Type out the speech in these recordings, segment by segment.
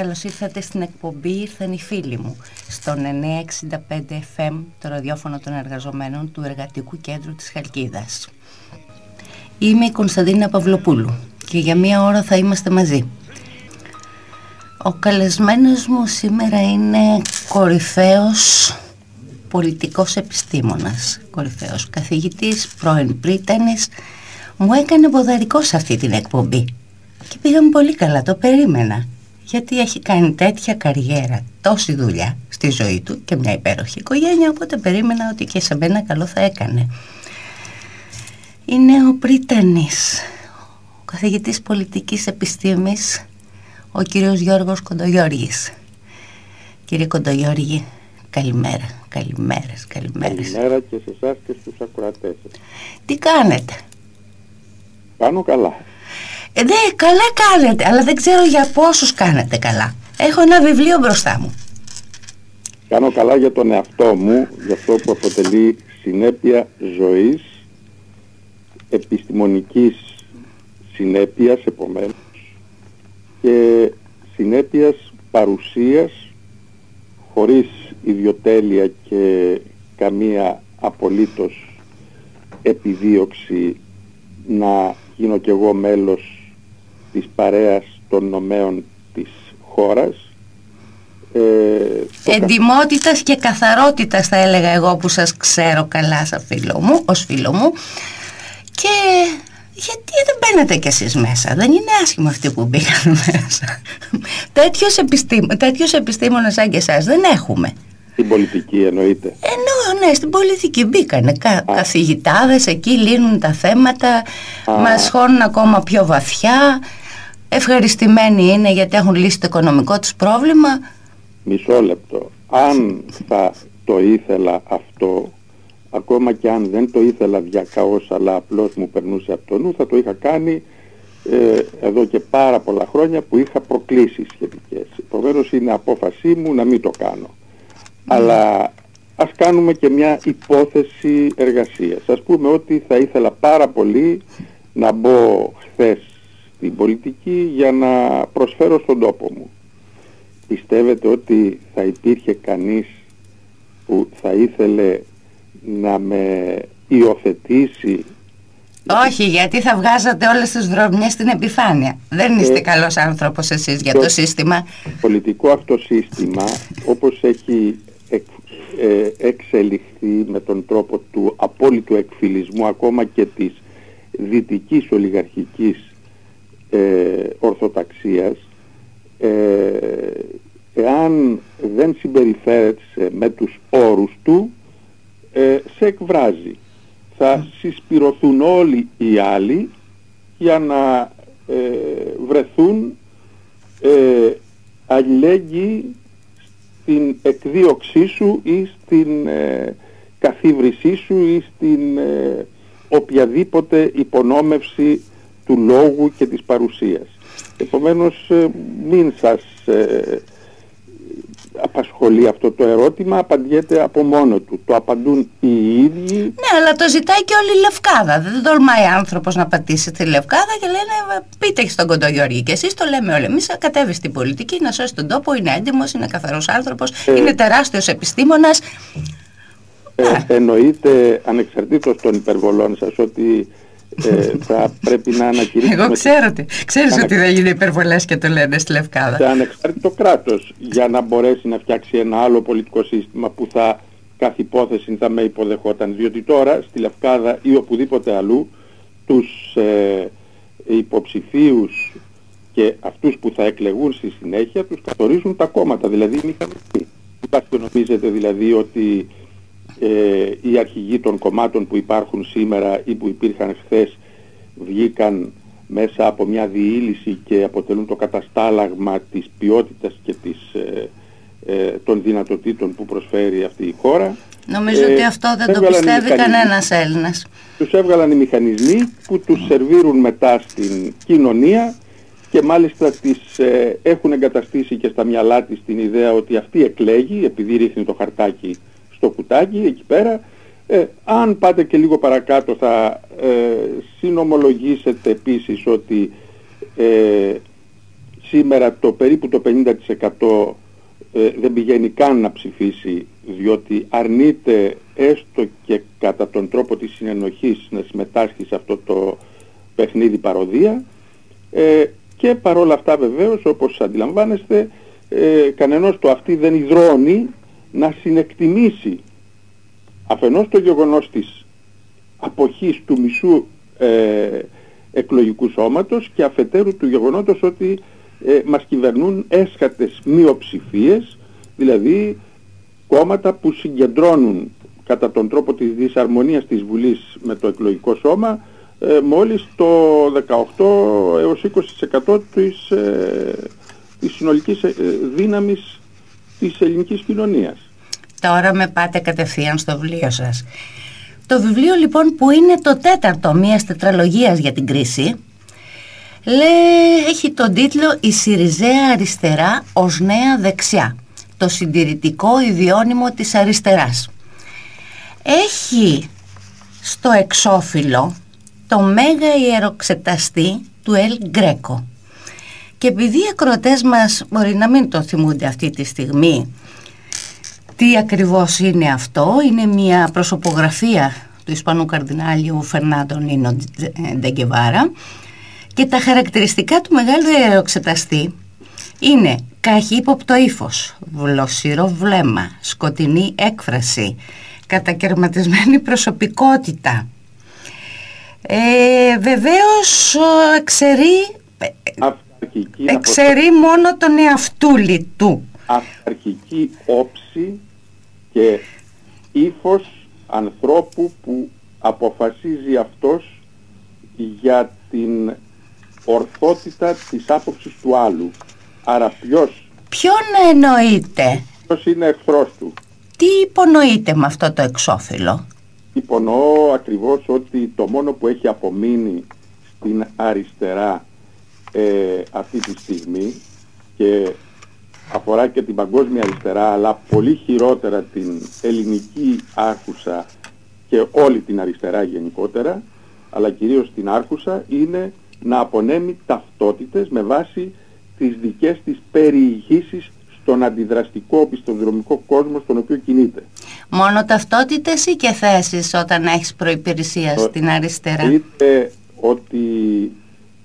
καλώς ήρθατε στην εκπομπή «Ήρθαν οι φίλοι μου» στον 965 FM, το ραδιόφωνο των εργαζομένων του Εργατικού Κέντρου της Χαλκίδας. Είμαι η Κωνσταντίνα Παυλοπούλου και για μία ώρα θα είμαστε μαζί. Ο καλεσμένος μου σήμερα είναι κορυφαίος πολιτικός επιστήμονας, κορυφαίος καθηγητής, πρώην πρίτανης, μου έκανε ποδαρικό σε αυτή την εκπομπή και πήγαμε πολύ καλά, το περίμενα γιατί έχει κάνει τέτοια καριέρα, τόση δουλειά στη ζωή του και μια υπέροχη οικογένεια, οπότε περίμενα ότι και σε μένα καλό θα έκανε. Είναι ο Πρίτανης, ο καθηγητής πολιτικής επιστήμης, ο κύριος Γιώργος Κοντογιώργης. Κύριε Κοντογιώργη, καλημέρα, καλημέρες, καλημέρες. Καλημέρα και σε εσάς και στους ακροατές. Τι κάνετε; Κάνω καλά. Ε, ναι, καλά κάνετε, αλλά δεν ξέρω για πόσους κάνετε καλά. Έχω ένα βιβλίο μπροστά μου. Κάνω καλά για τον εαυτό μου, για αυτό που αποτελεί συνέπεια ζωής, επιστημονικής συνέπειας επομένως και συνέπειας παρουσίας χωρίς ιδιοτέλεια και καμία απολύτως επιδίωξη να γίνω κι εγώ μέλος της παρέας των νομέων της χώρας. Ε, Εντιμότητας και καθαρότητας θα έλεγα εγώ που σας ξέρω καλά σαν φίλο μου, ως φίλο μου και γιατί δεν μπαίνετε κι εσείς μέσα, δεν είναι άσχημο αυτοί που μπήκαν μέσα. τέτοιος, επιστήμο, τέτοιος επιστήμονας σαν και εσάς δεν έχουμε. Στην πολιτική εννοείται. Εννοώ, ναι, στην πολιτική μπήκανε κα, καθηγητάδες, εκεί λύνουν τα θέματα, Α. μας χώνουν ακόμα πιο βαθιά, ευχαριστημένοι είναι γιατί έχουν λύσει το οικονομικό τους πρόβλημα. Μισό λεπτό. Αν θα το ήθελα αυτό, ακόμα και αν δεν το ήθελα διακαώς αλλά απλώς μου περνούσε από το νου, θα το είχα κάνει ε, εδώ και πάρα πολλά χρόνια που είχα προκλήσεις σχετικές. Επομένως είναι απόφασή μου να μην το κάνω. Αλλά ας κάνουμε και μια υπόθεση εργασίας. Ας πούμε ότι θα ήθελα πάρα πολύ να μπω χθες στην πολιτική για να προσφέρω στον τόπο μου. Πιστεύετε ότι θα υπήρχε κανείς που θα ήθελε να με υιοθετήσει; Όχι, γιατί θα βγάζατε όλες τις δρομιές στην επιφάνεια. Δεν είστε ε, καλός άνθρωπος εσείς για το, σύστημα. Το πολιτικό αυτό σύστημα, όπως έχει ε, εξελιχθεί με τον τρόπο του απόλυτου εκφυλισμού ακόμα και της δυτικής ολιγαρχικής ε, ορθοταξίας ε, εάν δεν συμπεριφέρεται με τους όρους του ε, σε εκβράζει. Θα συσπηρωθούν όλοι οι άλλοι για να ε, βρεθούν ε, αλληλέγγυοι στην εκδίωξή σου ή στην ε, καθίβρισή σου ή στην ε, οποιαδήποτε υπονόμευση του λόγου και της παρουσίας. Επομένως ε, μην σας ε, απασχολεί αυτό το ερώτημα, απαντιέται από μόνο του. Το απαντούν οι ίδιοι. Ναι, αλλά το ζητάει και όλη η Λευκάδα. Δεν τολμάει άνθρωπος να πατήσει τη Λευκάδα και λένε πείτε στον Κοντογιώργη. Και εσείς το λέμε όλοι. Εμείς κατέβεις στην πολιτική να σώσει τον τόπο, είναι έντιμος, είναι καθαρός άνθρωπος, ε, είναι τεράστιος επιστήμονας. Ε, εννοείται ανεξαρτήτως των υπερβολών σας ότι ε, θα πρέπει να ανακηρύξουμε... Εγώ ξέρω ότι, ξέρεις ότι δεν είναι υπερβολές και το λένε στη Λευκάδα. Σε ανεξάρτητο κράτος για να μπορέσει να φτιάξει ένα άλλο πολιτικό σύστημα που θα κάθε υπόθεση θα με υποδεχόταν. Διότι τώρα στη Λευκάδα ή οπουδήποτε αλλού τους ε, υποψηφίους και αυτούς που θα εκλεγούν στη συνέχεια τους καθορίζουν τα κόμματα, δηλαδή οι μηχανισμοί. Υπάρχει νομίζετε δηλαδή ότι ε, οι αρχηγοί των κομμάτων που υπάρχουν σήμερα ή που υπήρχαν χθες βγήκαν μέσα από μια διήλυση και αποτελούν το καταστάλαγμα της ποιότητας και της, ε, ε, των δυνατοτήτων που προσφέρει αυτή η χώρα. Νομίζω ότι αυτό δεν το πιστεύει κανένας Έλληνας. Τους έβγαλαν οι μηχανισμοί που τους σερβίρουν μετά στην κοινωνία και μάλιστα τις έχουν εγκαταστήσει και στα μυαλά της την ιδέα ότι αυτή εκλέγει επειδή ρίχνει το χαρτάκι στο κουτάκι εκεί πέρα. Ε, αν πάτε και λίγο παρακάτω θα ε, συνομολογήσετε επίσης ότι ε, σήμερα το περίπου το 50% ε, δεν πηγαίνει καν να ψηφίσει διότι αρνείται έστω και κατά τον τρόπο της συνενοχής να συμμετάσχει σε αυτό το παιχνίδι παροδία ε, και παρόλα αυτά βεβαίως όπως αντιλαμβάνεστε ε, κανενός το αυτή δεν υδρώνει να συνεκτιμήσει αφενός το γεγονός της αποχής του μισού ε, εκλογικού σώματος και αφετέρου του γεγονότος ότι ε, μας κυβερνούν έσχατες μειοψηφίες, δηλαδή κόμματα που συγκεντρώνουν κατά τον τρόπο της δυσαρμονίας της Βουλής με το εκλογικό σώμα ε, μόλις το 18 έως 20% της, ε, της συνολικής ε, δύναμης της ελληνικής κοινωνίας. Τώρα με πάτε κατευθείαν στο βιβλίο σας. Το βιβλίο λοιπόν που είναι το τέταρτο μιας τετραλογίας για την κρίση λέει, έχει τον τίτλο «Η Σιριζέα αριστερά ως νέα δεξιά» το συντηρητικό ιδιώνυμο της αριστεράς. Έχει στο εξώφυλλο το μέγα ιεροξεταστή του Ελ Γκρέκο. Και επειδή οι ακροατές μας μπορεί να μην το θυμούνται αυτή τη στιγμή τι ακριβώς είναι αυτό, είναι μια προσωπογραφία του Ισπανού Καρδινάλιου Φερνάντο Νίνο Ντεγκεβάρα και τα χαρακτηριστικά του μεγάλου ιεροξεταστή είναι καχύποπτο ύφος, βλοσιρό βλέμμα, σκοτεινή έκφραση, κατακαιρματισμένη προσωπικότητα. Ε, βεβαίως εξαιρεί, εξαιρεί μόνο τον εαυτούλη του. Αυταρχική όψη και ύφος ανθρώπου που αποφασίζει αυτός για την ορθότητα της άποψης του άλλου. Άρα ποιος... Ποιον εννοείται. Ποιος είναι εχθρός του. Τι υπονοείται με αυτό το εξώφυλλο; Υπονοώ ακριβώς ότι το μόνο που έχει απομείνει στην αριστερά ε, αυτή τη στιγμή και αφορά και την παγκόσμια αριστερά αλλά πολύ χειρότερα την ελληνική άρχουσα και όλη την αριστερά γενικότερα αλλά κυρίως την άρχουσα είναι να απονέμει ταυτότητες με βάση τις δικές της περιηγήσεις στον αντιδραστικό οπισθοδρομικό κόσμο στον οποίο κινείται. Μόνο ταυτότητες ή και θέσεις όταν έχεις προϋπηρεσία στην αριστερά; Είτε ότι,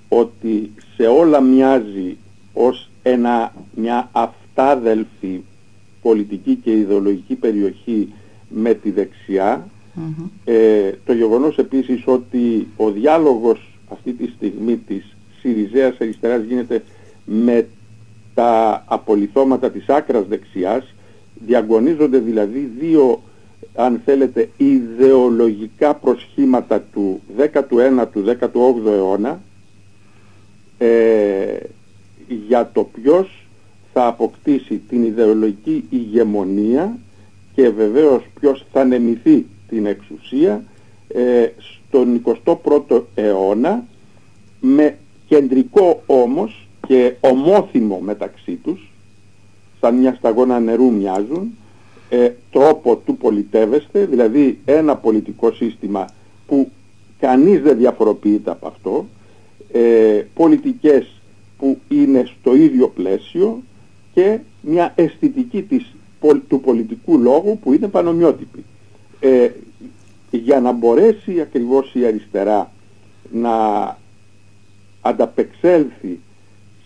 ότι σε όλα μοιάζει ως ένα, μια αυτάδελφη πολιτική και ιδεολογική περιοχή με τη δεξιά. Ε, το γεγονός επίσης ότι ο διάλογος αυτή τη στιγμή της Συριζέας αριστεράς γίνεται με τα απολυθώματα της άκρας δεξιάς, διαγωνίζονται δηλαδή δύο αν θέλετε ιδεολογικά προσχήματα του 19ου, 18ου αιώνα ε, για το ποιος θα αποκτήσει την ιδεολογική ηγεμονία και βεβαίως ποιος θα νεμηθεί την εξουσία ε, στον 21ο αιώνα με κεντρικό όμως και ομόθυμο μεταξύ τους σαν μια σταγόνα νερού μοιάζουν ε, τρόπο του πολιτεύεστε δηλαδή ένα πολιτικό σύστημα που κανείς δεν διαφοροποιείται από αυτό ε, πολιτικές που είναι στο ίδιο πλαίσιο και μια αισθητική της, του πολιτικού λόγου που είναι πανομοιότυπη. Ε, για να μπορέσει ακριβώς η αριστερά να ανταπεξέλθει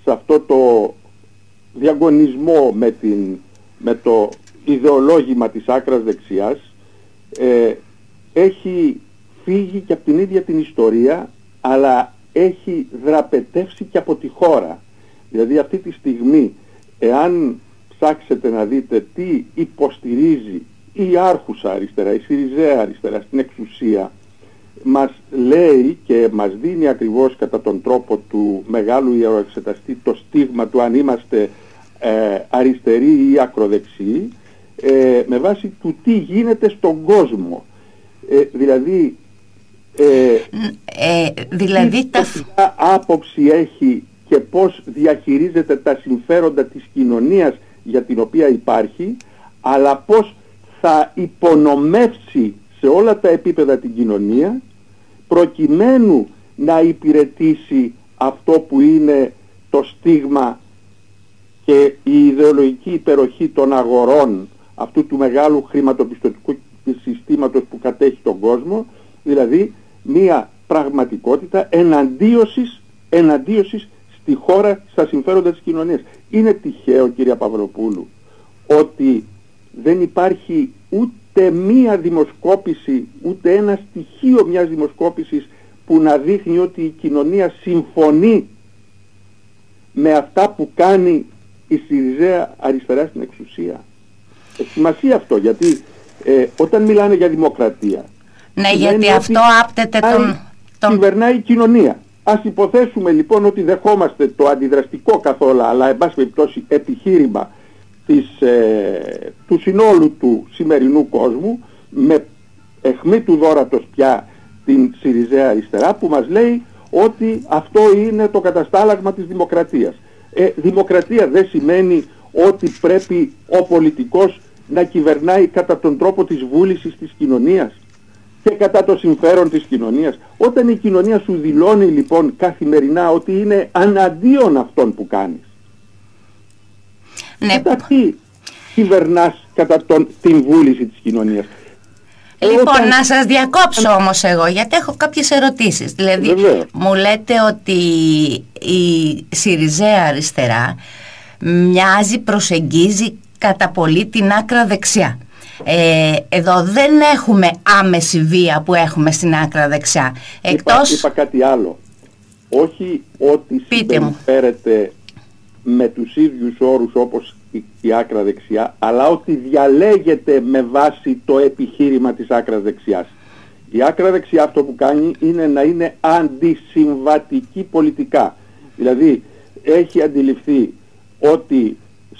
σε αυτό το διαγωνισμό με, την, με το ιδεολόγημα της άκρας δεξιάς ε, έχει φύγει και από την ίδια την ιστορία αλλά έχει δραπετεύσει και από τη χώρα. Δηλαδή αυτή τη στιγμή εάν ψάξετε να δείτε τι υποστηρίζει η άρχουσα αριστερά, η Σιριζέα αριστερά στην εξουσία μας λέει και μας δίνει ακριβώς κατά τον τρόπο του μεγάλου ιεροεξεταστή το στίγμα του αν είμαστε ε, αριστεροί ή ακροδεξιοί ε, με βάση του τι γίνεται στον κόσμο. Ε, δηλαδή, ε, ε δηλαδή τι τα... άποψη έχει και πώς διαχειρίζεται τα συμφέροντα της κοινωνίας για την οποία υπάρχει αλλά πώς θα υπονομεύσει σε όλα τα επίπεδα την κοινωνία προκειμένου να υπηρετήσει αυτό που είναι το στίγμα και η ιδεολογική υπεροχή των αγορών αυτού του μεγάλου χρηματοπιστωτικού συστήματος που κατέχει τον κόσμο, δηλαδή μία πραγματικότητα εναντίωσης, εναντίωσης στη χώρα, στα συμφέροντα της κοινωνίας. Είναι τυχαίο κυρία Παυροπούλου ότι δεν υπάρχει ούτε μία δημοσκόπηση, ούτε ένα στοιχείο μιας δημοσκόπησης που να δείχνει ότι η κοινωνία συμφωνεί με αυτά που κάνει η Συριζέα αριστερά στην εξουσία. Έχει σημασία αυτό γιατί ε, όταν μιλάνε για δημοκρατία ναι, γιατί αυτό άπτεται τον... τον... Κυβερνάει η κοινωνία. Ας υποθέσουμε λοιπόν ότι δεχόμαστε το αντιδραστικό καθόλου, αλλά εν πάση περιπτώσει επιχείρημα της, ε, του συνόλου του σημερινού κόσμου, με εχμή του δόρατος πια την Σιριζέα αριστερά, που μας λέει ότι αυτό είναι το καταστάλαγμα της δημοκρατίας. Ε, δημοκρατία δεν σημαίνει ότι πρέπει ο πολιτικός να κυβερνάει κατά τον τρόπο της βούλησης της κοινωνίας και κατά το συμφέρον της κοινωνίας. Όταν η κοινωνία σου δηλώνει λοιπόν καθημερινά ότι είναι αναντίον αυτών που κάνεις. Ναι. Κατά τι κυβερνάς κατά τον, την βούληση της κοινωνίας. Λοιπόν, να σας διακόψω όμως εγώ, γιατί έχω κάποιες ερωτήσεις. Δηλαδή, μου λέτε ότι η Σιριζέα αριστερά μοιάζει, προσεγγίζει κατά πολύ την άκρα δεξιά. Ε, εδώ δεν έχουμε άμεση βία που έχουμε στην άκρα δεξιά. Εκτός... Είπα, κάτι άλλο. Όχι ότι συμπεριφέρεται με τους ίδιους όρους όπως η, η άκρα δεξιά, αλλά ότι διαλέγεται με βάση το επιχείρημα της άκρας δεξιάς. Η άκρα δεξιά αυτό που κάνει είναι να είναι αντισυμβατική πολιτικά. Δηλαδή έχει αντιληφθεί ότι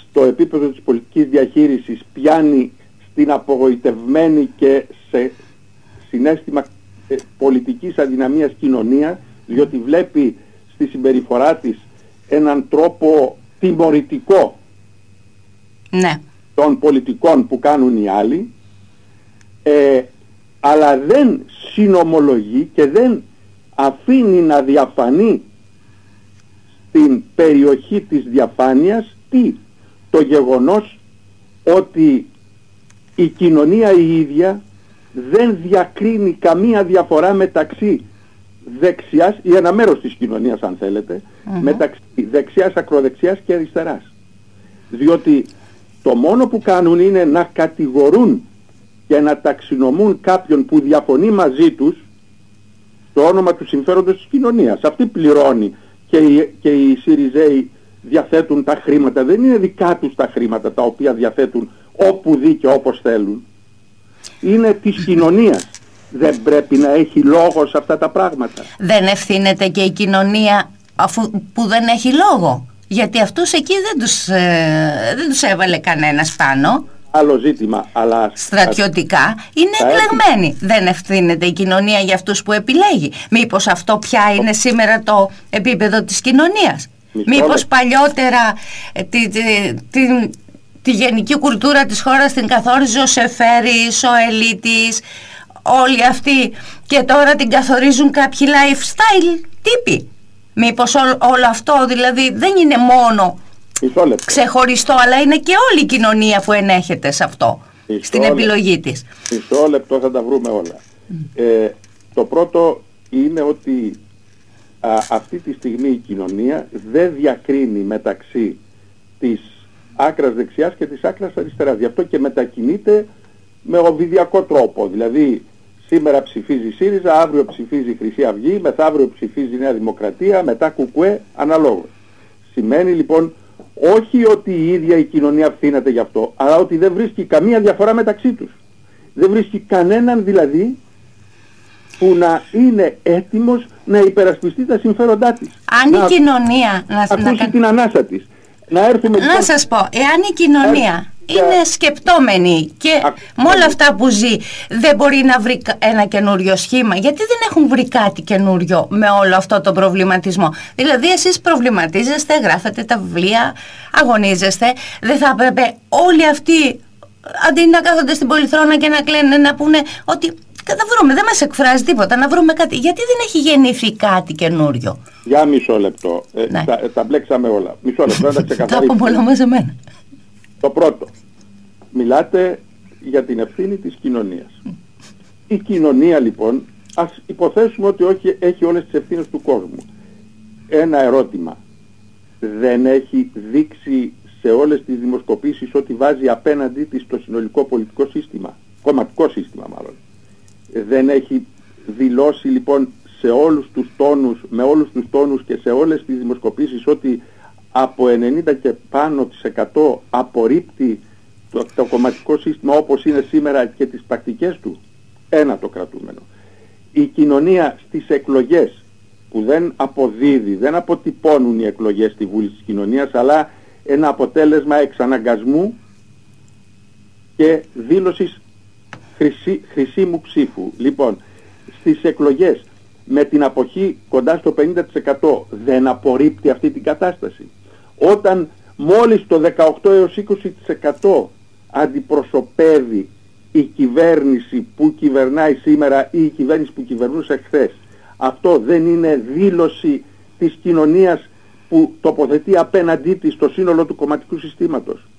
στο επίπεδο της πολιτικής διαχείρισης πιάνει στην απογοητευμένη και σε συνέστημα ε, πολιτικής αδυναμίας κοινωνίας διότι βλέπει στη συμπεριφορά της έναν τρόπο τιμωρητικό ναι. των πολιτικών που κάνουν οι άλλοι ε, αλλά δεν συνομολογεί και δεν αφήνει να διαφανεί στην περιοχή της διαφάνειας τι το γεγονός ότι η κοινωνία η ίδια δεν διακρίνει καμία διαφορά μεταξύ δεξιάς ή ένα μέρος της κοινωνίας αν θελετε μεταξύ δεξιάς, ακροδεξιάς και αριστεράς. Διότι το μόνο που κάνουν είναι να κατηγορούν και να ταξινομούν κάποιον που διαφωνεί μαζί τους στο όνομα του συμφέροντος της κοινωνίας. Αυτή πληρώνει και οι, και οι Σιριζέοι διαθέτουν τα χρήματα. Δεν είναι δικά τους τα χρήματα τα οποία διαθέτουν όπου δει και όπως θέλουν. Είναι της κοινωνίας. Δεν πρέπει να έχει λόγος σε αυτά τα πράγματα. Δεν ευθύνεται και η κοινωνία αφού, που δεν έχει λόγο. Γιατί αυτούς εκεί δεν τους, ε, δεν τους έβαλε κανένας πάνω. Άλλο ζήτημα, αλλά... Στρατιωτικά είναι εκλεγμένοι. Δεν ευθύνεται η κοινωνία για αυτούς που επιλέγει. Μήπως αυτό πια είναι σήμερα το επίπεδο της κοινωνίας. Μήπως παλιότερα ε, τη, τη, τη, γενική κουλτούρα της χώρας την καθόριζε ο Σεφέρης, ο Ελίτης, όλοι αυτοί και τώρα την καθορίζουν κάποιοι lifestyle τύποι. Μήπως όλο αυτό δηλαδή δεν είναι μόνο ξεχωριστό αλλά είναι και όλη η κοινωνία που ενέχεται σε αυτό, στην επιλογή της. Μισό λεπτό θα τα βρούμε όλα. Ε, το πρώτο είναι ότι αυτή τη στιγμή η κοινωνία δεν διακρίνει μεταξύ της άκρας δεξιάς και της άκρας αριστεράς. Γι' αυτό και μετακινείται με οβιδιακό τρόπο. Δηλαδή σήμερα ψηφίζει ΣΥΡΙΖΑ, αύριο ψηφίζει Χρυσή Αυγή, μεθαύριο ψηφίζει Νέα Δημοκρατία, μετά Κουκουέ, αναλόγως. Σημαίνει λοιπόν όχι ότι η ίδια η κοινωνία φθήνεται γι' αυτό, αλλά ότι δεν βρίσκει καμία διαφορά μεταξύ τους. Δεν βρίσκει κανέναν δηλαδή που να είναι έτοιμος να υπερασπιστεί τα συμφέροντά της. Αν η κοινωνία... Να, ακούσει την ανάσα της. Να, έρθουμε να λοιπόν- σας πω, εάν η κοινωνία είναι σκεπτόμενη και με όλα αυτά που ζει δεν μπορεί να βρει ένα καινούριο σχήμα γιατί δεν έχουν βρει κάτι καινούριο με όλο αυτό το προβληματισμό; Δηλαδή εσείς προβληματίζεστε, γράφετε τα βιβλία αγωνίζεστε δεν θα έπρεπε όλοι αυτοί αντί να κάθονται στην πολυθρόνα και να κλαίνε να πούνε ότι να βρούμε, δεν μας εκφράζει τίποτα, να βρούμε κάτι. Γιατί δεν έχει γεννηθεί κάτι καινούριο; Για μισό λεπτό. Ε, ναι. τα, τα μπλέξαμε όλα. Μισό λεπτό, να τα ξεκαθαρίσουμε. τα όλα μαζεμένα. Το πρώτο. Μιλάτε για την ευθύνη της κοινωνίας. Η κοινωνία λοιπόν, ας υποθέσουμε ότι όχι, έχει όλες τις ευθύνες του κόσμου. Ένα ερώτημα. Δεν έχει δείξει σε όλες τις δημοσκοπήσεις ότι βάζει απέναντί της το συνολικό πολιτικό σύστημα, κομματικό σύστημα μάλλον. Δεν έχει δηλώσει λοιπόν σε όλους τους τόνους, με όλους τους τόνους και σε όλες τις δημοσκοπήσεις ότι από 90 και πάνω της 100 απορρίπτει το, το κομματικό σύστημα όπως είναι σήμερα και τις πρακτικές του. Ένα το κρατούμενο. Η κοινωνία στις εκλογές που δεν αποδίδει, δεν αποτυπώνουν οι εκλογές στη Βούλη της Κοινωνίας αλλά ένα αποτέλεσμα εξαναγκασμού και δήλωσης χρυσή, χρυσίμου ψήφου. Λοιπόν, στις εκλογές με την αποχή κοντά στο 50% δεν απορρίπτει αυτή την κατάσταση. Όταν μόλις το 18 έως 20% αντιπροσωπεύει η κυβέρνηση που κυβερνάει σήμερα ή η κυβέρνηση που κυβερνούσε χθες. Αυτό δεν είναι δήλωση της κοινωνίας που τοποθετεί απέναντί της το σύνολο του κομματικού συστήματος.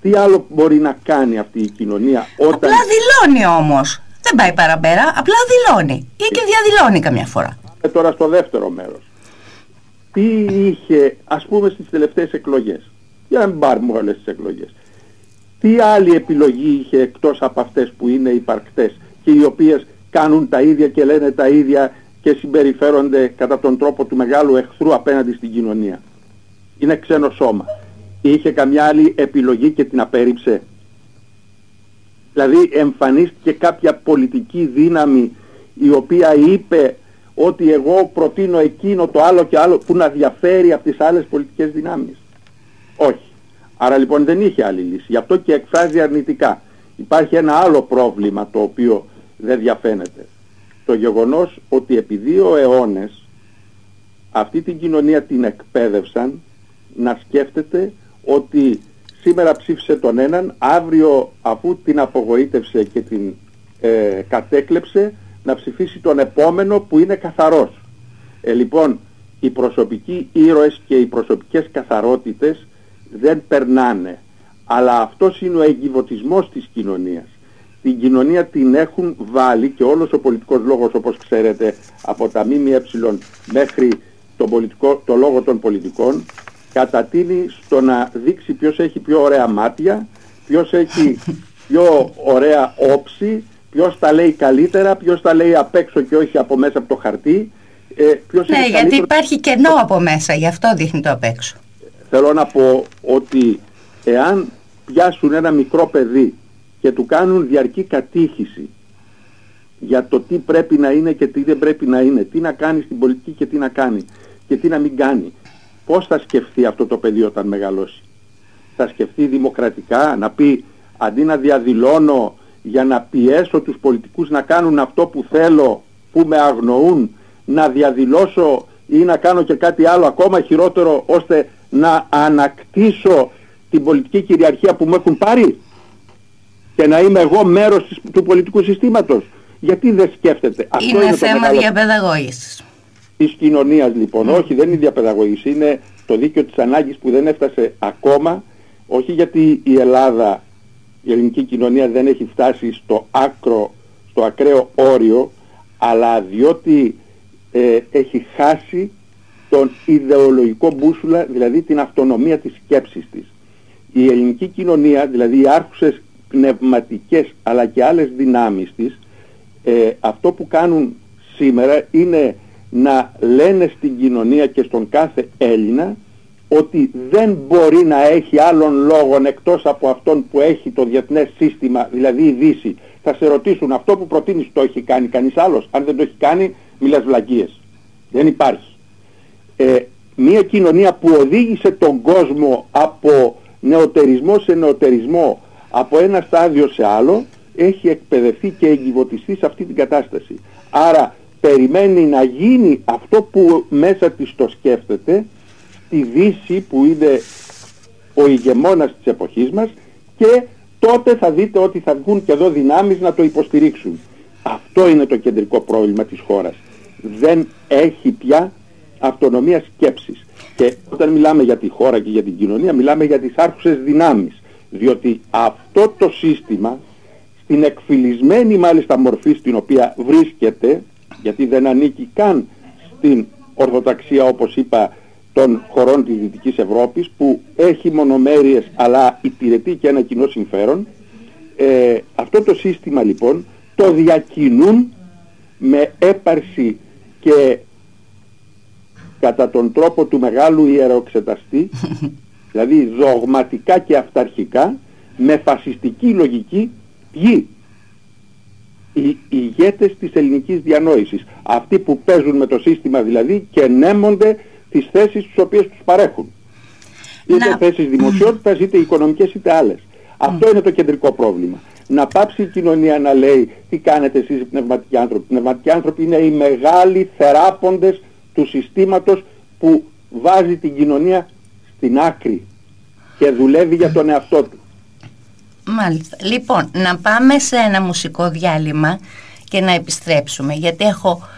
Τι άλλο μπορεί να κάνει αυτή η κοινωνία όταν... Απλά δηλώνει όμως. Δεν πάει παραπέρα, απλά δηλώνει. Ή και διαδηλώνει καμιά φορά. Ε, τώρα στο δεύτερο μέρος. Τι είχε, ας πούμε στις τελευταίες εκλογές; Για να μην πάρουμε όλες τις εκλογές. Τι άλλη επιλογή είχε εκτός από αυτές που είναι υπαρκτές και οι οποίες κάνουν τα ίδια και λένε τα ίδια και συμπεριφέρονται κατά τον τρόπο του μεγάλου εχθρού απέναντι στην κοινωνία; Είναι ξένο σώμα. Είχε καμιά άλλη επιλογή και την απέρριψε. Δηλαδή εμφανίστηκε κάποια πολιτική δύναμη η οποία είπε ότι εγώ προτείνω εκείνο το άλλο και άλλο που να διαφέρει από τις άλλες πολιτικές δυνάμεις. Όχι. Άρα λοιπόν δεν είχε άλλη λύση. Γι' αυτό και εκφράζει αρνητικά. Υπάρχει ένα άλλο πρόβλημα το οποίο δεν διαφαίνεται. Το γεγονός ότι επί δύο αιώνες αυτή την κοινωνία την εκπαίδευσαν να σκέφτεται ότι σήμερα ψήφισε τον έναν, αύριο αφού την απογοήτευσε και την ε, κατέκλεψε να ψηφίσει τον επόμενο που είναι καθαρός. Ε, λοιπόν, οι προσωπικοί ήρωες και οι προσωπικές καθαρότητες δεν περνάνε. Αλλά αυτός είναι ο εγκυβωτισμός της κοινωνίας. Την κοινωνία την έχουν βάλει και όλος ο πολιτικός λόγος όπως ξέρετε από τα ΜΜΕ μέχρι τον πολιτικό, το λόγο των πολιτικών κατατείνει στο να δείξει ποιος έχει πιο ωραία μάτια, ποιος έχει πιο ωραία όψη, ποιος τα λέει καλύτερα, ποιος τα λέει απ' έξω και όχι από μέσα από το χαρτί. Ε, ποιος ναι, γιατί υπάρχει κενό από μέσα, γι' αυτό δείχνει το απ' έξω. Θέλω να πω ότι εάν πιάσουν ένα μικρό παιδί και του κάνουν διαρκή κατήχηση για το τι πρέπει να είναι και τι δεν πρέπει να είναι, τι να κάνει στην πολιτική και τι να κάνει και τι να μην κάνει, πώς θα σκεφτεί αυτό το παιδί όταν μεγαλώσει; Θα σκεφτεί δημοκρατικά, να πει αντί να διαδηλώνω για να πιέσω τους πολιτικούς να κάνουν αυτό που θέλω, που με αγνοούν, να διαδηλώσω ή να κάνω και κάτι άλλο ακόμα χειρότερο ώστε να ανακτήσω την πολιτική κυριαρχία που μου έχουν πάρει και να είμαι εγώ μέρος του πολιτικού συστήματος. Γιατί δεν σκέφτεται; Είναι, είναι θέμα μεγάλο... διαπαιδαγώγησης. Της κοινωνίας λοιπόν. Mm. Όχι δεν είναι διαπαιδαγώγηση. Είναι το δίκαιο της ανάγκης που δεν έφτασε ακόμα. Όχι γιατί η Ελλάδα, η ελληνική κοινωνία δεν έχει φτάσει στο άκρο, στο ακραίο όριο, αλλά διότι ε, έχει χάσει τον ιδεολογικό μπούσουλα, δηλαδή την αυτονομία της σκέψης της. Η ελληνική κοινωνία, δηλαδή οι άρχουσες πνευματικές αλλά και άλλες δυνάμεις της, ε, αυτό που κάνουν σήμερα είναι να λένε στην κοινωνία και στον κάθε Έλληνα ότι δεν μπορεί να έχει άλλον λόγο εκτός από αυτόν που έχει το διεθνές σύστημα, δηλαδή η Δύση. Θα σε ρωτήσουν αυτό που προτείνεις το έχει κάνει κανείς άλλος; Αν δεν το έχει κάνει, μιλάς βλακίες. Δεν υπάρχει ε, μια κοινωνία που οδήγησε τον κόσμο από νεοτερισμό σε νεοτερισμό, από ένα στάδιο σε άλλο, έχει εκπαιδευτεί και εγκυβωτιστεί σε αυτή την κατάσταση. Άρα περιμένει να γίνει αυτό που μέσα της το σκέφτεται στη Δύση που είναι ο ηγεμόνας της εποχής μας και τότε θα δείτε ότι θα βγουν και εδώ δυνάμεις να το υποστηρίξουν. Αυτό είναι το κεντρικό πρόβλημα της χώρας. Δεν έχει πια αυτονομία σκέψης. Και όταν μιλάμε για τη χώρα και για την κοινωνία, μιλάμε για τις άρχουσες δυνάμεις. Διότι αυτό το σύστημα, στην εκφυλισμένη μάλιστα μορφή στην οποία βρίσκεται, γιατί δεν ανήκει καν στην ορθοταξία όπως είπα των χωρών της Δυτικής Ευρώπης που έχει μονομέρειες αλλά υπηρετεί και ένα κοινό συμφέρον. Ε, αυτό το σύστημα λοιπόν το διακινούν με έπαρση και κατά τον τρόπο του μεγάλου ιεροξεταστή δηλαδή δογματικά και αυταρχικά με φασιστική λογική ποιοι οι ηγέτες της ελληνικής διανόησης αυτοί που παίζουν με το σύστημα δηλαδή και νέμονται τις θέσεις τις οποίες τους παρέχουν. Είτε να... θέσεις δημοσιότητας, είτε οικονομικές, είτε άλλες. Αυτό είναι το κεντρικό πρόβλημα. Να πάψει η κοινωνία να λέει τι κάνετε εσείς οι πνευματικοί άνθρωποι. Οι πνευματικοί άνθρωποι είναι οι μεγάλοι θεράποντες του συστήματος που βάζει την κοινωνία στην άκρη και δουλεύει για τον εαυτό του. Μάλιστα. Λοιπόν, να πάμε σε ένα μουσικό διάλειμμα και να επιστρέψουμε γιατί έχω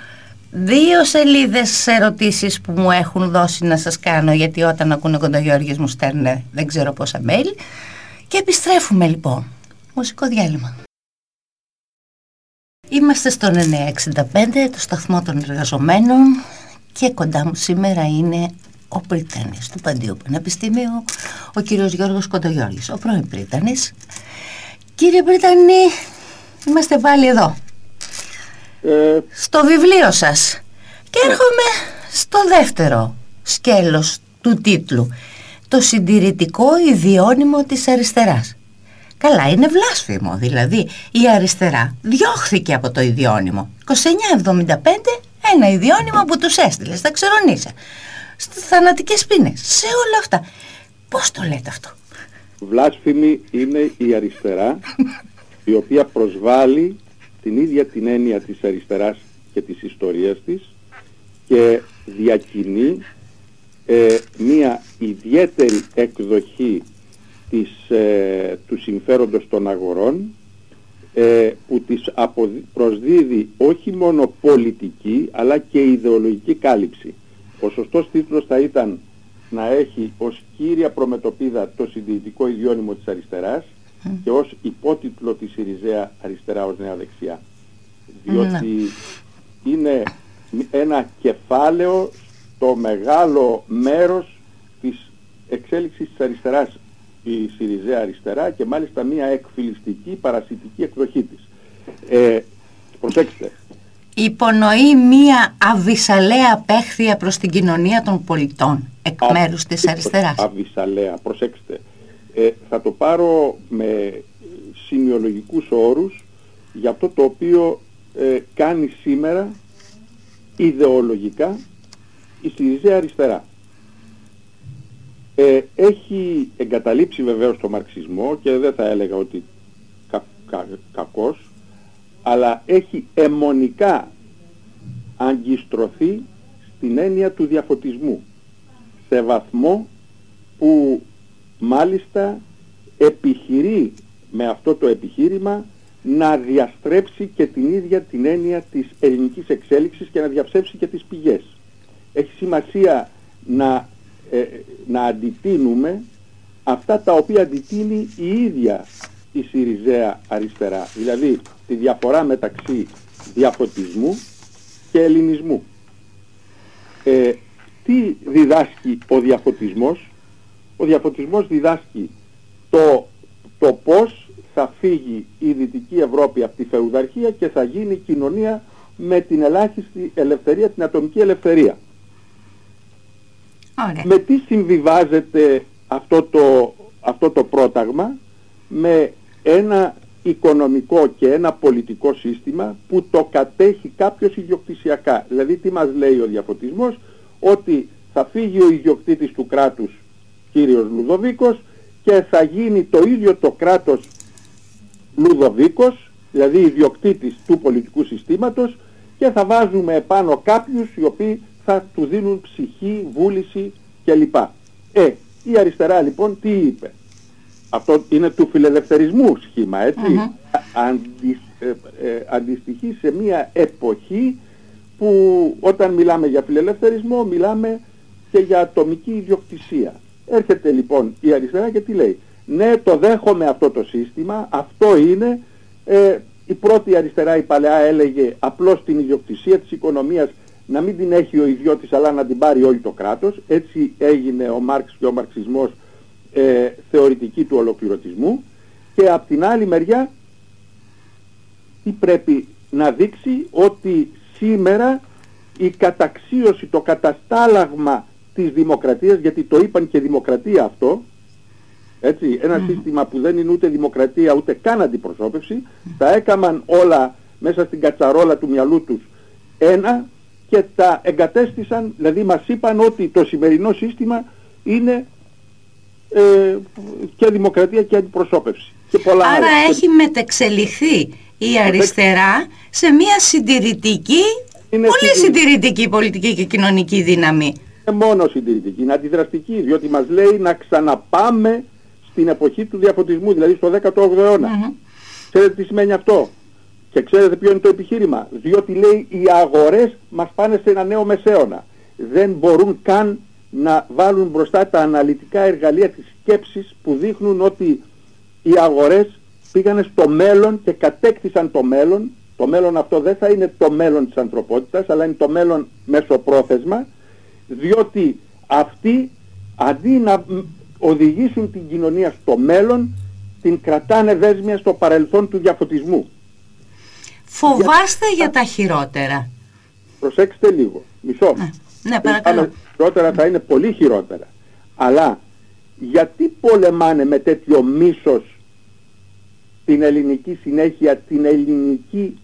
δύο σελίδες ερωτήσεις που μου έχουν δώσει να σας κάνω γιατί όταν ακούνε κοντογιώργες μου στέλνουν δεν ξέρω πόσα mail. Και επιστρέφουμε λοιπόν. Μουσικό διάλειμμα. Είμαστε στον 965 το σταθμό των εργαζομένων και κοντά μου σήμερα είναι ο Πρίτανης του Παντίου Πανεπιστημίου ο κύριος Γιώργος Κοντογιώργης ο πρώην Πρίτανης Κύριε Πρίτανη είμαστε πάλι εδώ ε, στο βιβλίο σας. Και ναι. έρχομαι στο δεύτερο σκέλος του τίτλου το συντηρητικό ιδιώνυμο της αριστεράς. Καλά είναι βλάσφημο δηλαδή η αριστερά διώχθηκε από το ιδιώνυμο. 2975 ένα ιδιώνυμο που τους έστειλες στα ξερονίσια στις θανατικές πίνες σε όλα αυτά Πώς το λέτε αυτό; Βλάσφημη είναι η αριστερά η οποία προσβάλλει την ίδια την έννοια της αριστεράς και της ιστορίας της και διακινεί ε, μία ιδιαίτερη εκδοχή της, ε, του συμφέροντος των αγορών ε, που της προσδίδει όχι μόνο πολιτική αλλά και ιδεολογική κάλυψη. Ο σωστός τίτλος θα ήταν να έχει ως κύρια προμετωπίδα το συντηρητικό ιδιώνυμο της αριστεράς και ως υπότιτλο τη Σιριζέα αριστερά ως νέα δεξιά. Διότι ναι. είναι ένα κεφάλαιο το μεγάλο μέρος της εξέλιξης της αριστεράς η Σιριζέα αριστερά και μάλιστα μια εκφυλιστική παρασιτική εκδοχή της. Ε, προσέξτε. Υπονοεί μια αβυσαλαία απέχθεια προς την κοινωνία των πολιτών εκ μέρους της αριστεράς. Αβυσαλαία, προσέξτε. Ε, θα το πάρω με σημειολογικούς όρους για αυτό το οποίο ε, κάνει σήμερα ιδεολογικά η Συριζέα αριστερά. Ε, έχει εγκαταλείψει βεβαίως το μαρξισμό και δεν θα έλεγα ότι κα, κακός, αλλά έχει αιμονικά αγκιστρωθεί στην έννοια του διαφωτισμού σε βαθμό που μάλιστα επιχειρεί με αυτό το επιχείρημα να διαστρέψει και την ίδια την έννοια της ελληνικής εξέλιξης και να διαψεύσει και τις πηγές. Έχει σημασία να, ε, να αντιτείνουμε αυτά τα οποία αντιτείνει η ίδια η Σιριζέα αριστερά. Δηλαδή τη διαφορά μεταξύ διαφωτισμού και ελληνισμού. Ε, τι διδάσκει ο διαφωτισμός. Ο διαφωτισμός διδάσκει το, το πώς θα φύγει η Δυτική Ευρώπη από τη φεουδαρχία και θα γίνει κοινωνία με την ελάχιστη ελευθερία, την ατομική ελευθερία. Με τι συμβιβάζεται αυτό το, αυτό το πρόταγμα; Με ένα οικονομικό και ένα πολιτικό σύστημα που το κατέχει κάποιος ιδιοκτησιακά. Δηλαδή τι μας λέει ο διαφωτισμός, ότι θα φύγει ο ιδιοκτήτης του κράτους κύριος Λουδοβίκος και θα γίνει το ίδιο το κράτος Λουδοβίκος, δηλαδή ιδιοκτήτης του πολιτικού συστήματος και θα βάζουμε επάνω κάποιους οι οποίοι θα του δίνουν ψυχή, βούληση κλπ. Ε, η αριστερά λοιπόν τι είπε; Αυτό είναι του φιλελευθερισμού σχήμα, έτσι. αντιστοιχεί σε μια εποχή που όταν μιλάμε για φιλελευθερισμό μιλάμε και για ατομική ιδιοκτησία. Έρχεται λοιπόν η αριστερά και τι λέει. Ναι το δέχομαι αυτό το σύστημα, αυτό είναι, ε, η πρώτη αριστερά η παλαιά έλεγε απλώς την ιδιοκτησία της οικονομίας να μην την έχει ο ιδιώτης αλλά να την πάρει όλο το κράτος. Έτσι έγινε ο Μάρξ και ο μαρξισμός ε, θεωρητική του ολοκληρωτισμού και από την άλλη μεριά τι πρέπει να δείξει ότι σήμερα η καταξίωση, το καταστάλαγμα της δημοκρατίας, γιατί το είπαν και δημοκρατία αυτό, έτσι, ένα σύστημα που δεν είναι ούτε δημοκρατία ούτε καν αντιπροσώπευση, τα έκαναν όλα μέσα στην κατσαρόλα του μυαλού τους ένα και τα εγκατέστησαν, δηλαδή μας είπαν ότι το σημερινό σύστημα είναι ε, και δημοκρατία και αντιπροσώπευση. Και πολλά Άρα έχει μετεξελιχθεί η αριστερά σε μια συντηρητική, είναι πολύ συντηρητική πολιτική και κοινωνική δύναμη. Είναι μόνο συντηρητική, είναι αντιδραστική, διότι μας λέει να ξαναπάμε στην εποχή του διαφωτισμού, δηλαδή στο 18ο αιώνα. Mm Ξέρετε τι σημαίνει αυτό; Και ξέρετε ποιο είναι το επιχείρημα; Διότι λέει οι αγορές μας πάνε σε ένα νέο μεσαίωνα. Δεν μπορούν καν να βάλουν μπροστά τα αναλυτικά εργαλεία της σκέψης που δείχνουν ότι οι αγορές πήγανε στο μέλλον και κατέκτησαν το μέλλον. Το μέλλον αυτό δεν θα είναι το μέλλον της ανθρωπότητας, αλλά είναι το μέλλον μεσοπρόθεσμα, διότι αυτοί αντί να οδηγήσουν την κοινωνία στο μέλλον, την κρατάνε δέσμια στο παρελθόν του διαφωτισμού. Φοβάστε για, τα χειρότερα. Προσέξτε λίγο. Μισό. Ναι, παρακαλώ. χειρότερα θα είναι πολύ χειρότερα. Αλλά γιατί πολεμάνε με τέτοιο μίσος την ελληνική συνέχεια, την ελληνική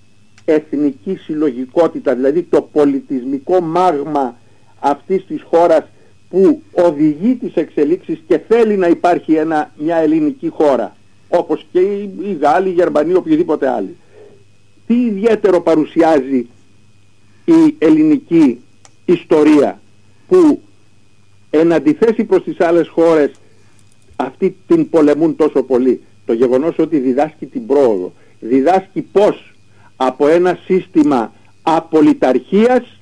εθνική συλλογικότητα, δηλαδή το πολιτισμικό μάγμα αυτής της χώρας που οδηγεί τις εξελίξεις και θέλει να υπάρχει ένα, μια ελληνική χώρα, όπως και οι, οι Γάλλοι, οι Γερμανοί, οποιοδήποτε άλλοι. Τι ιδιαίτερο παρουσιάζει η ελληνική ιστορία που εν αντιθέσει προς τις άλλες χώρες αυτοί την πολεμούν τόσο πολύ. Το γεγονός ότι διδάσκει την πρόοδο. Διδάσκει πώς από ένα σύστημα απολυταρχίας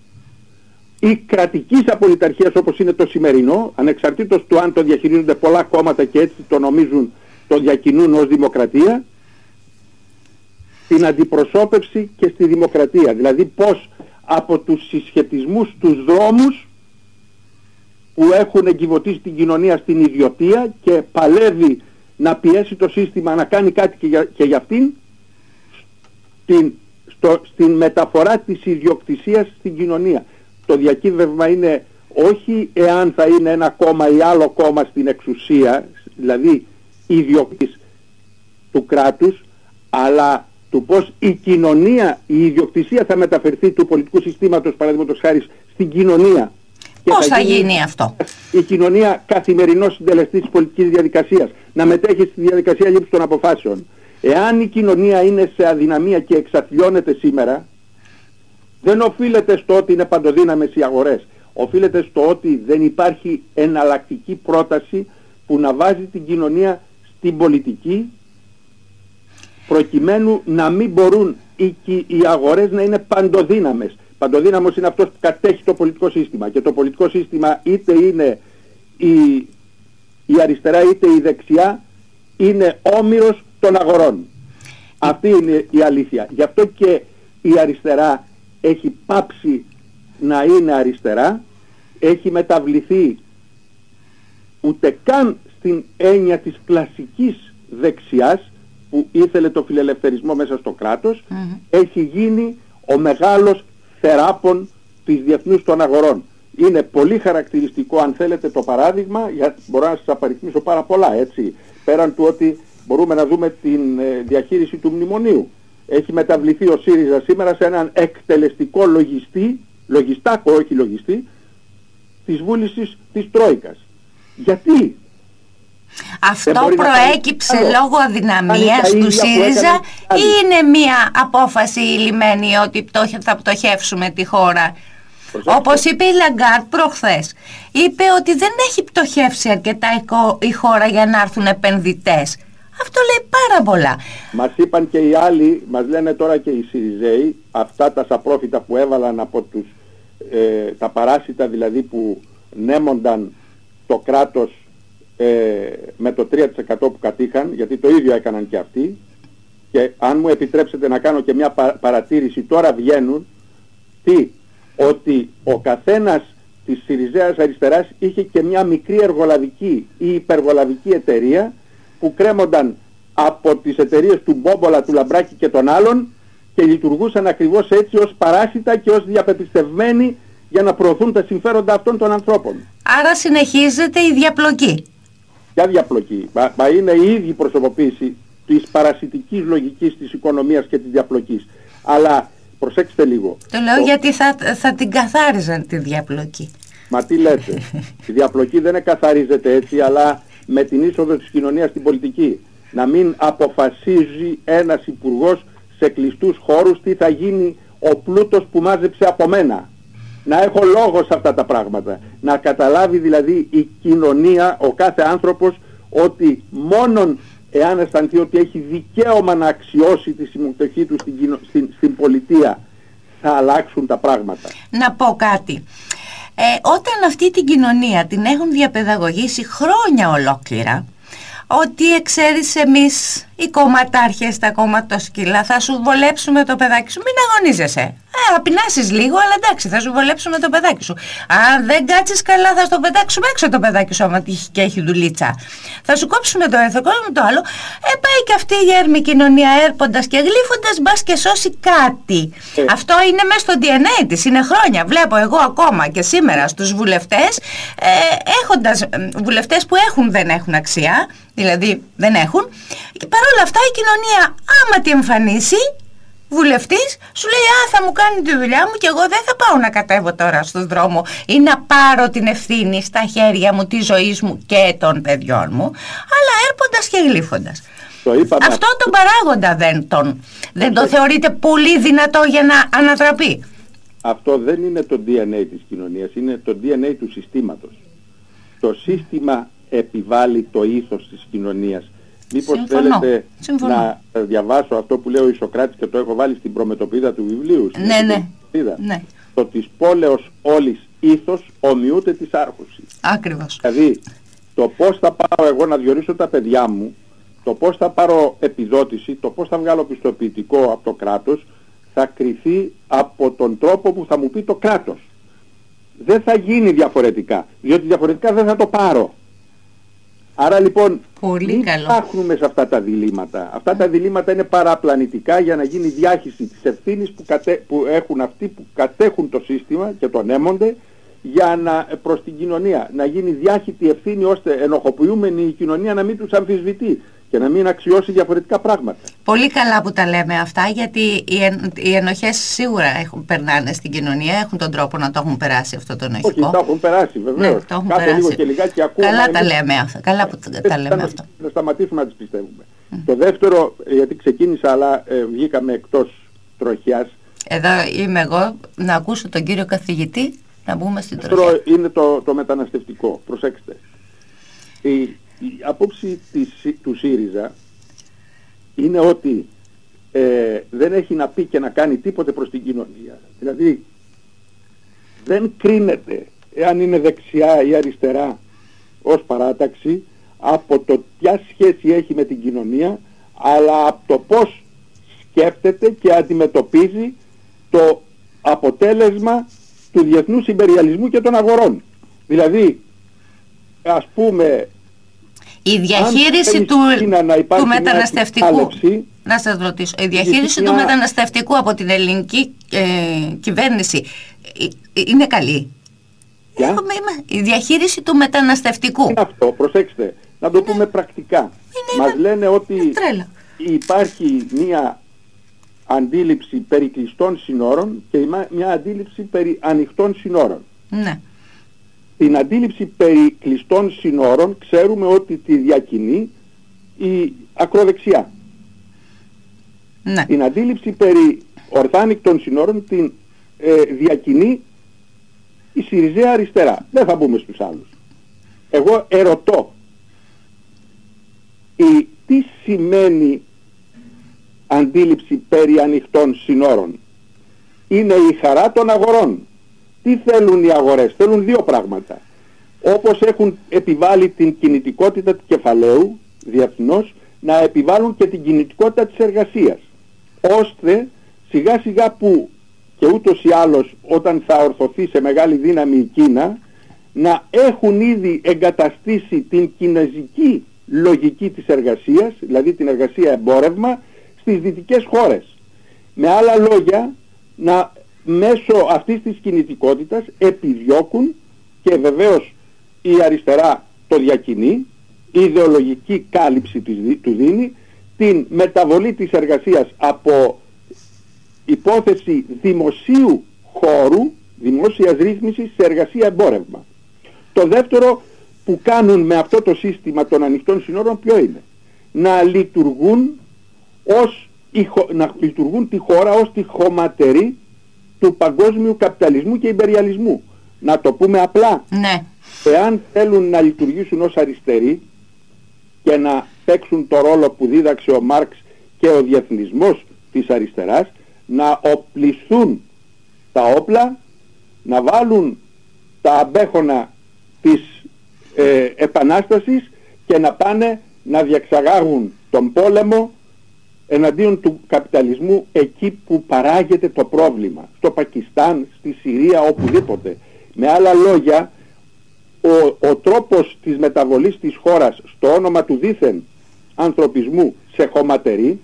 ή κρατικής απολυταρχίας όπως είναι το σημερινό, ανεξαρτήτως του αν το διαχειρίζονται πολλά κόμματα και έτσι το νομίζουν, το διακινούν ως δημοκρατία, στην αντιπροσώπευση και στη δημοκρατία. Δηλαδή πώς από τους συσχετισμούς τους δρόμους που έχουν εγκυβωτήσει την κοινωνία στην ιδιωτία και παλεύει να πιέσει το σύστημα να κάνει κάτι και για, και για αυτήν στην, στο, στην μεταφορά της ιδιοκτησίας στην κοινωνία. Το διακύβευμα είναι όχι εάν θα είναι ένα κόμμα ή άλλο κόμμα στην εξουσία, δηλαδή ιδιοκτης του κράτους, αλλά του πώς η κοινωνία, η ιδιοκτησία θα μεταφερθεί του πολιτικού συστήματος, παραδείγματος χάρη, στην κοινωνία Πώς θα, γίνει, αυτό; Η κοινωνία καθημερινός συντελεστής της πολιτικής διαδικασίας. Να μετέχει στη διαδικασία λήψης των αποφάσεων. Εάν η κοινωνία είναι σε αδυναμία και εξαθλιώνεται σήμερα, δεν οφείλεται στο ότι είναι παντοδύναμες οι αγορές. Οφείλεται στο ότι δεν υπάρχει εναλλακτική πρόταση που να βάζει την κοινωνία στην πολιτική προκειμένου να μην μπορούν οι, οι αγορές να είναι παντοδύναμες. Παντοδύναμος είναι αυτός που κατέχει το πολιτικό σύστημα και το πολιτικό σύστημα είτε είναι η, η αριστερά είτε η δεξιά είναι όμοιρος των αγορών. Αυτή είναι η αλήθεια. Γι' αυτό και η αριστερά έχει πάψει να είναι αριστερά, έχει μεταβληθεί ούτε καν στην έννοια της κλασικής δεξιάς που ήθελε το φιλελευθερισμό μέσα στο κρατος έχει γίνει ο μεγάλος θεράπων της διεθνούς των αγορών. Είναι πολύ χαρακτηριστικό αν θέλετε το παράδειγμα, για, μπορώ να σας απαριθμίσω πάρα πολλά έτσι, πέραν του ότι μπορούμε να δούμε την ε, διαχείριση του μνημονίου. Έχει μεταβληθεί ο ΣΥΡΙΖΑ σήμερα σε έναν εκτελεστικό λογιστή, λογιστάκο όχι λογιστή, της βούλησης της Τρόικας. Γιατί; Αυτό προέκυψε λόγω αδυναμίας του ΣΥΡΙΖΑ ή είναι μια απόφαση ειλημμένη ότι θα πτωχεύσουμε τη χώρα; Όπως είπε η Λαγκάρντ προχθές, είπε ότι δεν έχει πτωχεύσει αρκετά η χώρα για να έρθουν επενδυτές. Αυτό λέει πάρα πολλά. Μας είπαν και οι άλλοι, μας λένε τώρα και οι Σιριζέοι, αυτά τα σαπρόφητα που έβαλαν από τους, ε, τα παράσιτα δηλαδή που νέμονταν το κράτος ε, με το 3% που κατήχαν, γιατί το ίδιο έκαναν και αυτοί, και αν μου επιτρέψετε να κάνω και μια παρατήρηση, τώρα βγαίνουν, τι, ότι ο καθένας της Σιριζέας Αριστεράς είχε και μια μικρή εργολαβική ή υπεργολαβική εταιρεία που κρέμονταν από τις εταιρείες του Μπόμπολα, του Λαμπράκη και των άλλων και λειτουργούσαν ακριβώς έτσι ως παράσιτα και ως διαπεπιστευμένοι για να προωθούν τα συμφέροντα αυτών των ανθρώπων. Άρα συνεχίζεται η διαπλοκή. Ποια διαπλοκή; Μα, μα είναι η ίδια προσωποποίηση της παρασιτικής λογικής της οικονομίας και της διαπλοκής. Αλλά προσέξτε λίγο. Το λέω γιατί θα, θα την καθάριζαν τη διαπλοκή. Μα τι λέτε; η διαπλοκή δεν καθαρίζεται έτσι, αλλά με την είσοδο της κοινωνίας στην πολιτική. Να μην αποφασίζει ένας υπουργός σε κλειστούς χώρους τι θα γίνει ο πλούτος που μάζεψε από μένα. Να έχω λόγος σε αυτά τα πράγματα. Να καταλάβει δηλαδή η κοινωνία, ο κάθε άνθρωπος, ότι μόνον εάν αισθανθεί ότι έχει δικαίωμα να αξιώσει τη συμμετοχή του στην, στην, στην πολιτεία, θα αλλάξουν τα πράγματα. Να πω κάτι. Ε, όταν αυτή την κοινωνία την έχουν διαπαιδαγωγήσει χρόνια ολόκληρα, ότι ξέρεις εμείς οι κομματάρχες, τα κομματοσκυλά θα σου βολέψουμε το παιδάκι σου, μην αγωνίζεσαι. Ε, απεινάσεις λίγο, αλλά εντάξει, θα σου βολέψουμε το παιδάκι σου. Αν δεν κάτσεις καλά, θα στο πετάξουμε έξω το παιδάκι σου, άμα και έχει δουλίτσα. Θα σου κόψουμε το έθο, με το άλλο. Ε, πάει και αυτή η έρμη κοινωνία έρποντα και γλύφοντας, μπας και σώσει κάτι. Ε. Αυτό είναι μέσα στο DNA της, είναι χρόνια. Βλέπω εγώ ακόμα και σήμερα στους βουλευτές, ε, έχοντας βουλευτές που έχουν δεν έχουν αξία, δηλαδή δεν έχουν. Παρ' όλα αυτά η κοινωνία άμα τη εμφανίσει βουλευτής σου λέει α θα μου κάνει τη δουλειά μου και εγώ δεν θα πάω να κατέβω τώρα στον δρόμο ή να πάρω την ευθύνη στα χέρια μου της ζωής μου και των παιδιών μου αλλά έρποντας και γλύφοντας. Αυτό τον παράγοντα δεν τον, δεν το θεωρείτε πολύ δυνατό για να ανατραπεί; Αυτό δεν είναι το DNA της κοινωνίας, είναι το DNA του συστήματος. Το σύστημα επιβάλλει το ήθος της κοινωνίας. Μήπως θέλετε να διαβάσω αυτό που λέει ο Ισοκράτης και το έχω βάλει στην προμετωπίδα του βιβλίου. Ναι, ναι. ναι. Το της πόλεως όλης ήθος ομοιούται της άρχουσης. Ακριβώς. Δηλαδή το πώς θα πάω εγώ να διορίσω τα παιδιά μου, το πώς θα πάρω επιδότηση, το πώς θα βγάλω πιστοποιητικό από το κράτος, θα κριθεί από τον τρόπο που θα μου πει το κράτος. Δεν θα γίνει διαφορετικά, διότι διαφορετικά δεν θα το πάρω. Άρα λοιπόν Πολύ μην ψάχνουμε σε αυτά τα διλήμματα. Αυτά τα διλήμματα είναι παραπλανητικά για να γίνει διάχυση της ευθύνης που, που έχουν αυτοί που κατέχουν το σύστημα και τον έμονται για να, προς την κοινωνία. Να γίνει διάχυτη ευθύνη ώστε ενοχοποιούμενη η κοινωνία να μην τους αμφισβητεί και να μην αξιώσει διαφορετικά πράγματα. Πολύ καλά που τα λέμε αυτά γιατί οι, εν, οι ενοχές σίγουρα έχουν, περνάνε στην κοινωνία, έχουν τον τρόπο να το έχουν περάσει αυτό το ενοχικό. Όχι, το έχουν περάσει βεβαίως. Ναι, το έχουν Κάθε περάσει. λίγο και λιγάκι ακούμε. Καλά τα λέμε αυτά. Καλά που τα λέμε αυτό. Να σταματήσουμε να τις πιστεύουμε. Το δεύτερο, γιατί ξεκίνησα αλλά ε, βγήκαμε εκτός τροχιάς. Εδώ είμαι εγώ να ακούσω τον κύριο καθηγητή να μπούμε στην τροχιά. Είναι το, το μεταναστευτικό. Προσέξτε. Η, η απόψη της, του ΣΥΡΙΖΑ είναι ότι ε, δεν έχει να πει και να κάνει τίποτε προς την κοινωνία. Δηλαδή δεν κρίνεται εάν είναι δεξιά ή αριστερά ως παράταξη από το ποια σχέση έχει με την κοινωνία αλλά από το πώς σκέφτεται και αντιμετωπίζει το αποτέλεσμα του διεθνούς υπεριαλισμού και των αγορών. Δηλαδή, ας πούμε, η διαχείριση του, του μεταναστευτικού. Να σας ρωτήσω, η διαχείριση του μεταναστευτικού από την ελληνική ε, κυβέρνηση ε, ε, είναι καλή; Έχουμε, η διαχείριση του μεταναστευτικού. Είναι αυτό, προσέξτε, να το πούμε πρακτικά. Είναι Μας λένε ότι υπάρχει μία αντίληψη περί κλειστών συνόρων και μια αντίληψη περί ανοιχτών συνόρων. Ναι την αντίληψη περί κλειστών συνόρων ξέρουμε ότι τη διακινεί η ακροδεξιά. Ναι. Την αντίληψη περί ορθάνικτων συνόρων την ε, διακινεί η Συριζέα αριστερά. Δεν θα μπούμε στους άλλους. Εγώ ερωτώ. Η, τι σημαίνει αντίληψη περί ανοιχτών συνόρων; Είναι η χαρά των αγορών. Τι θέλουν οι αγορές; Θέλουν δύο πράγματα. Όπως έχουν επιβάλει την κινητικότητα του κεφαλαίου διεθνώς, να επιβάλλουν και την κινητικότητα της εργασίας. Ώστε σιγά σιγά που και ούτως ή άλλως όταν θα ορθωθεί σε μεγάλη δύναμη η Κίνα να έχουν ήδη εγκαταστήσει την κινέζικη λογική της εργασίας, δηλαδή την εργασία εμπόρευμα, στις δυτικές χώρες. Με άλλα λόγια, να μέσω αυτής της κινητικότητας επιδιώκουν και βεβαίως η αριστερά το διακινεί, η ιδεολογική κάλυψη του δίνει, την μεταβολή της εργασίας από υπόθεση δημοσίου χώρου, δημόσιας ρύθμισης σε εργασία εμπόρευμα. Το δεύτερο που κάνουν με αυτό το σύστημα των ανοιχτών συνόρων ποιο είναι; Να λειτουργούν, ως, να λειτουργούν τη χώρα ως τη χωματερή του παγκόσμιου καπιταλισμού και υπεριαλισμού. Να το πούμε απλά. Ναι. Εάν θέλουν να λειτουργήσουν ως αριστεροί και να παίξουν το ρόλο που δίδαξε ο Μάρξ και ο διεθνισμός της αριστεράς, να οπλιστούν τα όπλα, να βάλουν τα αμπέχωνα της ε, επανάστασης και να πάνε να διεξαγάγουν τον πόλεμο εναντίον του καπιταλισμού εκεί που παράγεται το πρόβλημα. Στο Πακιστάν, στη Συρία, οπουδήποτε. Με άλλα λόγια, ο, ο τρόπος της μεταβολής της χώρας στο όνομα του δίθεν ανθρωπισμού σε χωματερή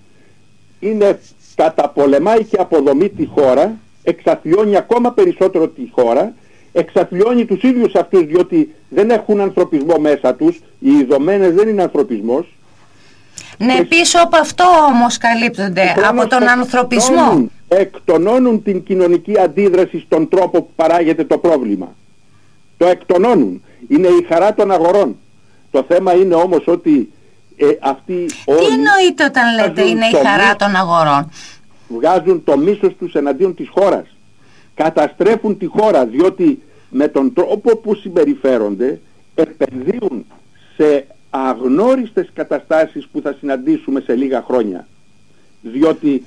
είναι καταπολεμάει και αποδομεί τη χώρα, εξαθλιώνει ακόμα περισσότερο τη χώρα, εξαθλιώνει τους ίδιους αυτούς διότι δεν έχουν ανθρωπισμό μέσα τους, οι ειδωμένες δεν είναι ανθρωπισμός. Ναι, πίσω από αυτό όμως καλύπτονται, από τον ανθρωπισμό. Εκτονώνουν την κοινωνική αντίδραση στον τρόπο που παράγεται το πρόβλημα. Το εκτονώνουν. Είναι η χαρά των αγορών. Το θέμα είναι όμως ότι ε, αυτοί όλοι... Τι εννοείται όταν λέτε είναι η χαρά των αγορών; Βγάζουν το μίσος τους εναντίον της χώρας. Καταστρέφουν τη χώρα διότι με τον τρόπο που συμπεριφέρονται επενδύουν σε αγνώριστες καταστάσεις που θα συναντήσουμε σε λίγα χρόνια. Διότι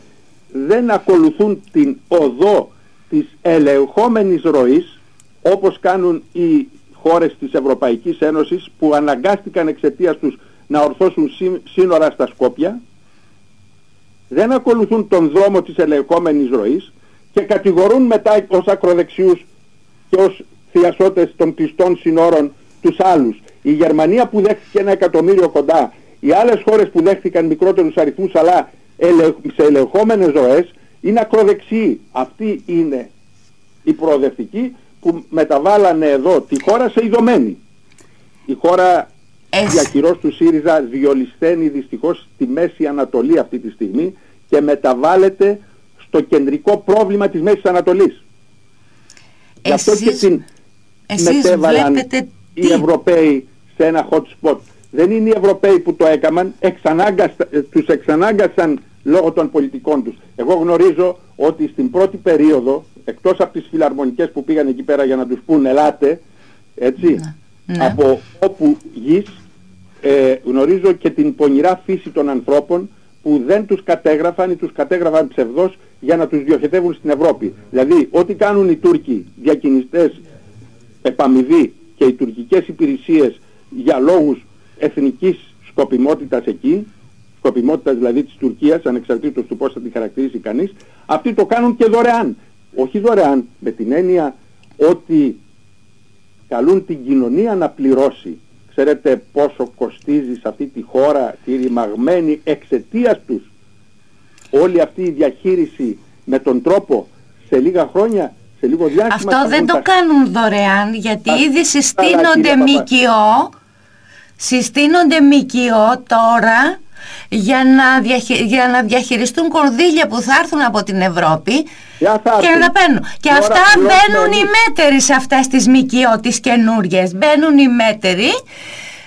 δεν ακολουθούν την οδό της ελεγχόμενης ροής όπως κάνουν οι χώρες της Ευρωπαϊκής Ένωσης που αναγκάστηκαν εξαιτίας τους να ορθώσουν σύνορα στα Σκόπια δεν ακολουθούν τον δρόμο της ελεγχόμενης ροής και κατηγορούν μετά ως ακροδεξιούς και ως θειασότες των κλειστών συνόρων τους άλλους. Η Γερμανία που δέχτηκε ένα εκατομμύριο κοντά, οι άλλες χώρες που δέχτηκαν μικρότερους αριθμούς αλλά σε ελεγχόμενες ζωές είναι ακροδεξιοί. Αυτοί είναι οι προοδευτικοί που μεταβάλανε εδώ τη χώρα σε ειδωμένη. Η χώρα Διακυρός του ΣΥΡΙΖΑ διολυσταίνει δυστυχώς στη Μέση Ανατολή αυτή τη στιγμή και μεταβάλλεται στο κεντρικό πρόβλημα της Μέσης Ανατολής. Γι' αυτό και την μετέβαλαν οι Ευρωπαίοι σε ένα hot spot. Δεν είναι οι Ευρωπαίοι που το έκαναν, τους εξανάγκασαν λόγω των πολιτικών τους. Εγώ γνωρίζω ότι στην πρώτη περίοδο, εκτός από τις φιλαρμονικές που πήγαν εκεί πέρα για να τους πούν ελάτε, έτσι, ναι. Ναι. από όπου γης ε, γνωρίζω και την πονηρά φύση των ανθρώπων που δεν τους κατέγραφαν ή τους κατέγραφαν ψευδός για να τους διοχετεύουν στην Ευρώπη. Δηλαδή, ό,τι κάνουν οι Τούρκοι διακινηστές επαμοιβή και οι τουρκικές υπηρεσίες για λόγους εθνικής σκοπιμότητας εκεί, σκοπιμότητας δηλαδή της Τουρκίας, ανεξαρτήτως του πώς θα τη χαρακτηρίσει κανείς, αυτοί το κάνουν και δωρεάν. Όχι δωρεάν, με την έννοια ότι καλούν την κοινωνία να πληρώσει. Ξέρετε πόσο κοστίζει σε αυτή τη χώρα τη ρημαγμένη εξαιτίας τους όλη αυτή η διαχείριση με τον τρόπο σε λίγα χρόνια, σε λίγο διάστημα... Αυτό δεν το κάνουν δωρεάν γιατί ήδη συστήνονται ΜΚΟ, συστήνονται ΜΚΟ τώρα για να, για να διαχειριστούν κονδύλια που θα έρθουν από την Ευρώπη και να τα παίρνουν. Και αυτά μπαίνουν οι μέτεροι σε αυτές τις ΜΚΟ, τις καινούριες. Μπαίνουν οι μέτεροι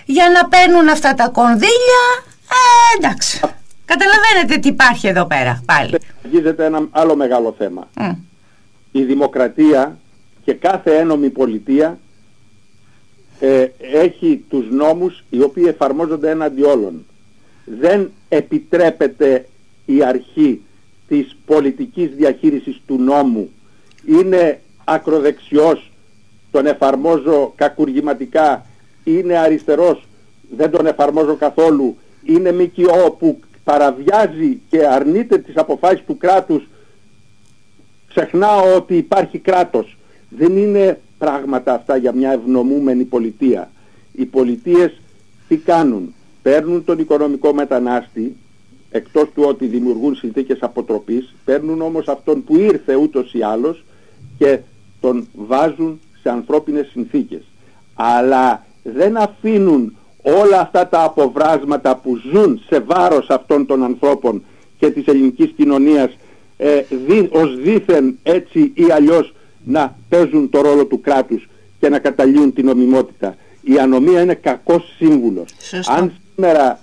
για να παίρνουν αυτά τα κονδύλια. Ε, εντάξει. Καταλαβαίνετε τι υπάρχει εδώ πέρα πάλι. Αγγίζεται ένα άλλο μεγάλο θέμα. Η δημοκρατία και κάθε ένομη πολιτεία ε, έχει τους νόμους οι οποίοι εφαρμόζονται έναντι όλων. δεν επιτρέπεται η αρχή της πολιτικής διαχείρισης του νόμου. Είναι ακροδεξιός, τον εφαρμόζω κακουργηματικά, είναι αριστερός, δεν τον εφαρμόζω καθόλου, είναι ΜΚΟ που παραβιάζει και αρνείται τις αποφάσεις του κράτους, ξεχνάω ότι υπάρχει κράτος. Δεν είναι πράγματα αυτά για μια ευνομούμενη πολιτεία. Οι πολιτείες τι κάνουν; Παίρνουν τον οικονομικό μετανάστη, εκτός του ότι δημιουργούν συνθήκες αποτροπής, παίρνουν όμως αυτόν που ήρθε ούτως ή άλλως και τον βάζουν σε ανθρώπινες συνθήκες. Αλλά δεν αφήνουν όλα αυτά τα αποβράσματα που ζουν σε βάρος αυτών των ανθρώπων και της ελληνικής κοινωνίας ε, δι, ως δήθεν έτσι ή αλλιώς να παίζουν το ρόλο του κράτους και να καταλύουν την νομιμότητα. Η ανομία είναι κακός σύμβουλος. Αν σήμερα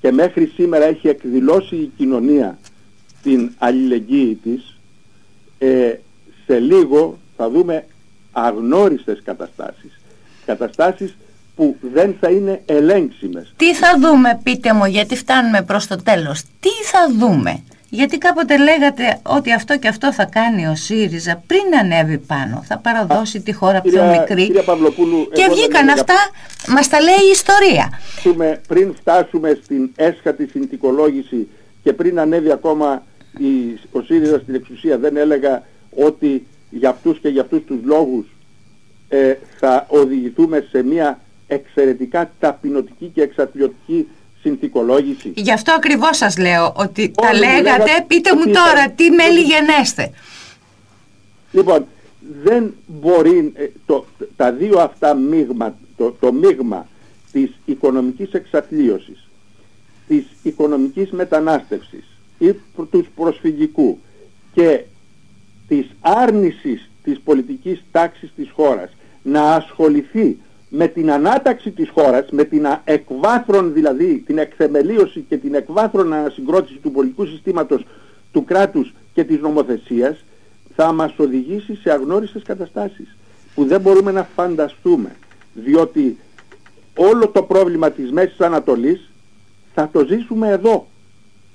και μέχρι σήμερα έχει εκδηλώσει η κοινωνία την αλληλεγγύη της, ε, σε λίγο θα δούμε αγνώριστες καταστάσεις. Καταστάσεις που δεν θα είναι ελέγξιμες. Τι θα δούμε πείτε μου γιατί φτάνουμε προς το τέλος. Τι θα δούμε; Γιατί κάποτε λέγατε ότι αυτό και αυτό θα κάνει ο ΣΥΡΙΖΑ πριν ανέβει πάνω. Θα παραδώσει τη χώρα πιο μικρή. και βγήκαν αυτά, μας τα λέει η ιστορία. Πριν φτάσουμε στην έσχατη συνθηκολόγηση και πριν ανέβει ακόμα η, ο ΣΥΡΙΖΑ στην εξουσία δεν έλεγα ότι για αυτούς και για αυτούς τους λόγους ε, θα οδηγηθούμε σε μια εξαιρετικά ταπεινωτική και εξατλειωτική συνθηκολόγηση. Γι' αυτό ακριβώς σας λέω ότι τα λέγατε, πείτε μου τώρα τι μέλη γενέστε. Λοιπόν, δεν μπορεί ε, το, τα δύο αυτά μείγμα, το, το μείγμα της οικονομικής εξαθλίωσης, της οικονομικής μετανάστευσης ή τους προσφυγικού και της άρνησης της πολιτικής τάξης της χώρας να ασχοληθεί με την ανάταξη της χώρας, με την εκβάθρον δηλαδή, την εκθεμελίωση και την εκβάθρον ανασυγκρότηση του πολιτικού συστήματος του κράτους και της νομοθεσίας, θα μας οδηγήσει σε αγνώριστες καταστάσεις που δεν μπορούμε να φανταστούμε. Διότι όλο το πρόβλημα της Μέσης Ανατολής θα το ζήσουμε εδώ,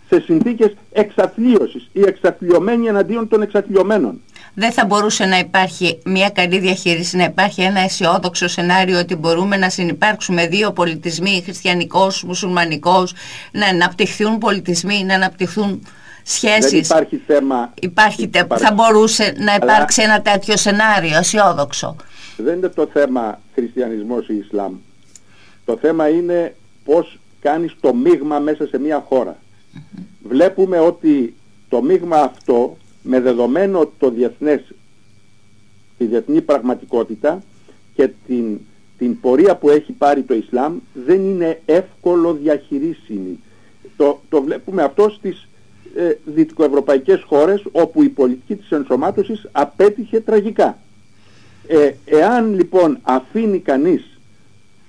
σε συνθήκες εξαθλίωσης ή εξαθλιωμένοι εναντίον των εξαθλιωμένων δεν θα μπορούσε να υπάρχει μια καλή διαχείριση, να υπάρχει ένα αισιόδοξο σενάριο ότι μπορούμε να συνεπάρξουμε δύο πολιτισμοί, χριστιανικός, μουσουλμανικός, να αναπτυχθούν πολιτισμοί, να αναπτυχθούν σχέσεις. Δεν υπάρχει θέμα. Υπάρχει, Θα μπορούσε να υπάρξει ένα τέτοιο σενάριο αισιόδοξο. Δεν είναι το θέμα χριστιανισμός ή Ισλάμ. Το θέμα είναι πώς κάνεις το μείγμα μέσα σε μια χώρα. Βλέπουμε ότι το μείγμα αυτό με δεδομένο το διεθνές, τη διεθνή πραγματικότητα και την, την πορεία που έχει πάρει το Ισλάμ δεν είναι εύκολο διαχειρίσιμη. Το, το βλέπουμε αυτό στις ε, δυτικοευρωπαϊκές χώρες όπου η πολιτική της ενσωμάτωσης απέτυχε τραγικά. Ε, εάν λοιπόν αφήνει κανείς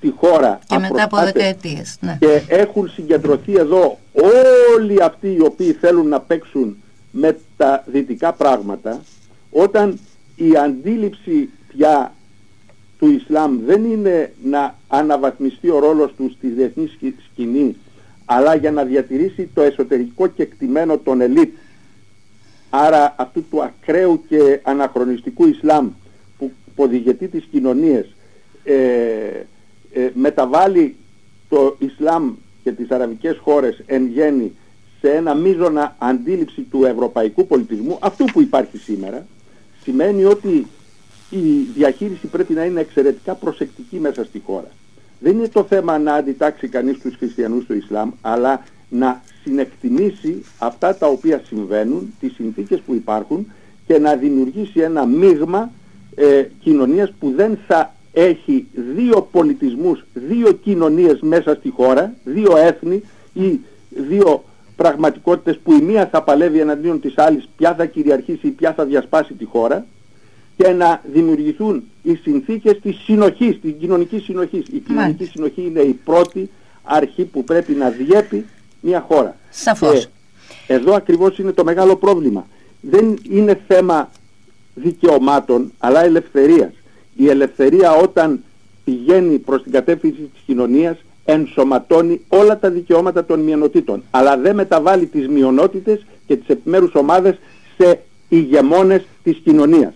τη χώρα και μετά από δεκαετίες, ναι. και έχουν συγκεντρωθεί εδώ όλοι αυτοί οι οποίοι θέλουν να παίξουν με τα δυτικά πράγματα όταν η αντίληψη πια του Ισλάμ δεν είναι να αναβαθμιστεί ο ρόλος του στη διεθνή σκηνή αλλά για να διατηρήσει το εσωτερικό κεκτημένο των ελίτ. Άρα αυτού του ακραίου και αναχρονιστικού Ισλάμ που ποδηγετεί τις κοινωνίες ε, ε, μεταβάλλει το Ισλάμ και τις αραβικές χώρες εν γέννη σε ένα μείζωνα αντίληψη του ευρωπαϊκού πολιτισμού, αυτού που υπάρχει σήμερα, σημαίνει ότι η διαχείριση πρέπει να είναι εξαιρετικά προσεκτική μέσα στη χώρα. Δεν είναι το θέμα να αντιτάξει κανείς τους χριστιανούς του Ισλάμ, αλλά να συνεκτιμήσει αυτά τα οποία συμβαίνουν, τις συνθήκες που υπάρχουν και να δημιουργήσει ένα μείγμα ε, κοινωνίας που δεν θα έχει δύο πολιτισμούς, δύο κοινωνίες μέσα στη χώρα, δύο έθνη ή δύο πραγματικότητες που η μία θα παλεύει εναντίον της άλλης, ποια θα κυριαρχήσει ή ποια θα διασπάσει τη χώρα και να δημιουργηθούν οι συνθήκες της συνοχής, της κοινωνικής συνοχής. Η κοινωνική συνοχή είναι η πρώτη αρχή που πρέπει να διέπει μια χώρα. Σαφώς. εδώ ακριβώς είναι το μεγάλο πρόβλημα. Δεν είναι θέμα δικαιωμάτων, αλλά ελευθερίας. Η ελευθερία όταν πηγαίνει προς την κατεύθυνση της κοινωνίας ενσωματώνει όλα τα δικαιώματα των μειονοτήτων, αλλά δεν μεταβάλλει τις μειονότητες και τις επιμέρους ομάδες σε ηγεμόνες της κοινωνίας.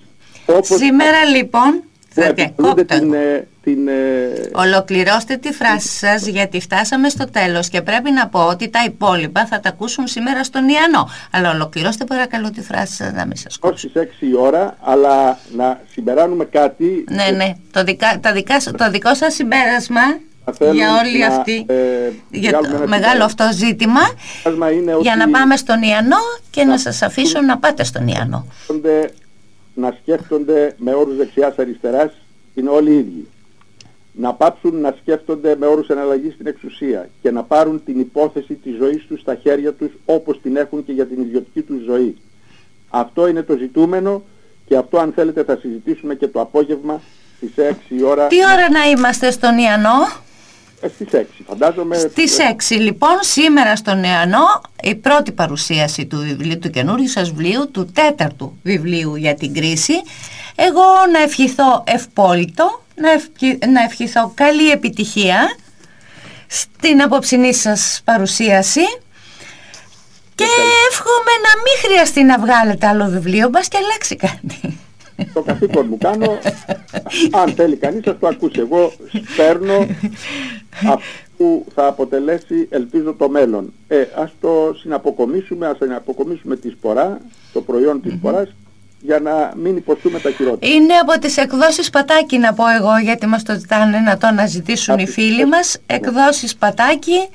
Σήμερα λοιπόν θα την, ε, την, ε, Ολοκληρώστε τη φράση σας γιατί φτάσαμε στο τέλος και πρέπει να πω ότι τα υπόλοιπα θα τα ακούσουν σήμερα στον Ιαννό. Αλλά ολοκληρώστε παρακαλώ τη φράση σας να μην σας ακούσω. Στις 6 η ώρα, αλλά να συμπεράνουμε κάτι... Ναι, ναι. Το, δικα, τα δικά, το δικό σας συμπέρασμα για όλη αυτή ε, για το μεγάλο αυτό ζήτημα για να πάμε στον Ιαννό και να, να σας αφήσω να πάτε στον Ιαννό να σκέφτονται με όρους δεξιάς αριστεράς είναι όλοι οι ίδιοι. Να πάψουν να σκέφτονται με όρους εναλλαγής στην εξουσία και να πάρουν την υπόθεση της ζωής τους στα χέρια τους όπως την έχουν και για την ιδιωτική τους ζωή. Αυτό είναι το ζητούμενο και αυτό αν θέλετε θα συζητήσουμε και το απόγευμα στις 6 η ώρα. Τι ώρα να είμαστε στον Ιαννό; Ε, στις 6 φαντάζομαι. Στις 6 λοιπόν σήμερα στον Νεανό η πρώτη παρουσίαση του βιβλίου του καινούριου σας βιβλίου, του τέταρτου βιβλίου για την κρίση. Εγώ να ευχηθώ ευπόλυτο, να, να ευχηθώ καλή επιτυχία στην απόψινή σας παρουσίαση και εύχομαι να μην χρειαστεί να βγάλετε άλλο βιβλίο, μπας και αλλάξει κάτι. Το καθήκον μου κάνω, αν θέλει κανείς θα το ακούσει. Εγώ παίρνω που θα αποτελέσει ελπίζω το μέλλον. Ε, ας το συναποκομίσουμε, ας συναποκομίσουμε τη σπορά, το προϊόν της σποράς για να μην υποστούμε τα χειρότερα. Είναι από τις εκδόσεις Πατάκη να πω εγώ γιατί μας το ζητάνε να το αναζητήσουν οι φίλοι μας. Εκδόσεις Πατάκη,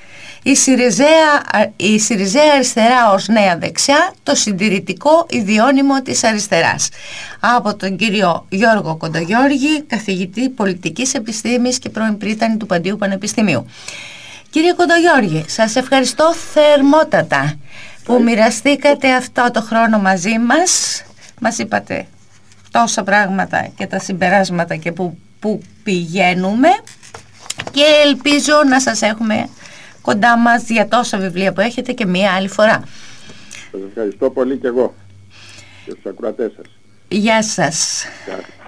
η Σιριζέα, η Σιριζέα αριστερά ως νέα δεξιά, το συντηρητικό ιδιώνυμο της αριστεράς. Από τον κύριο Γιώργο Κοντογιώργη, καθηγητή πολιτικής επιστήμης και πρώην πρίτανη του Παντίου Πανεπιστημίου. Κύριε Κοντογιώργη, σας ευχαριστώ θερμότατα που μοιραστήκατε αυτό το χρόνο μαζί μας μας είπατε τόσα πράγματα και τα συμπεράσματα και που, που πηγαίνουμε και ελπίζω να σας έχουμε κοντά μας για τόσα βιβλία που έχετε και μία άλλη φορά. Σας ευχαριστώ πολύ και εγώ και στους ακροατές σας. Γεια σας. Γεια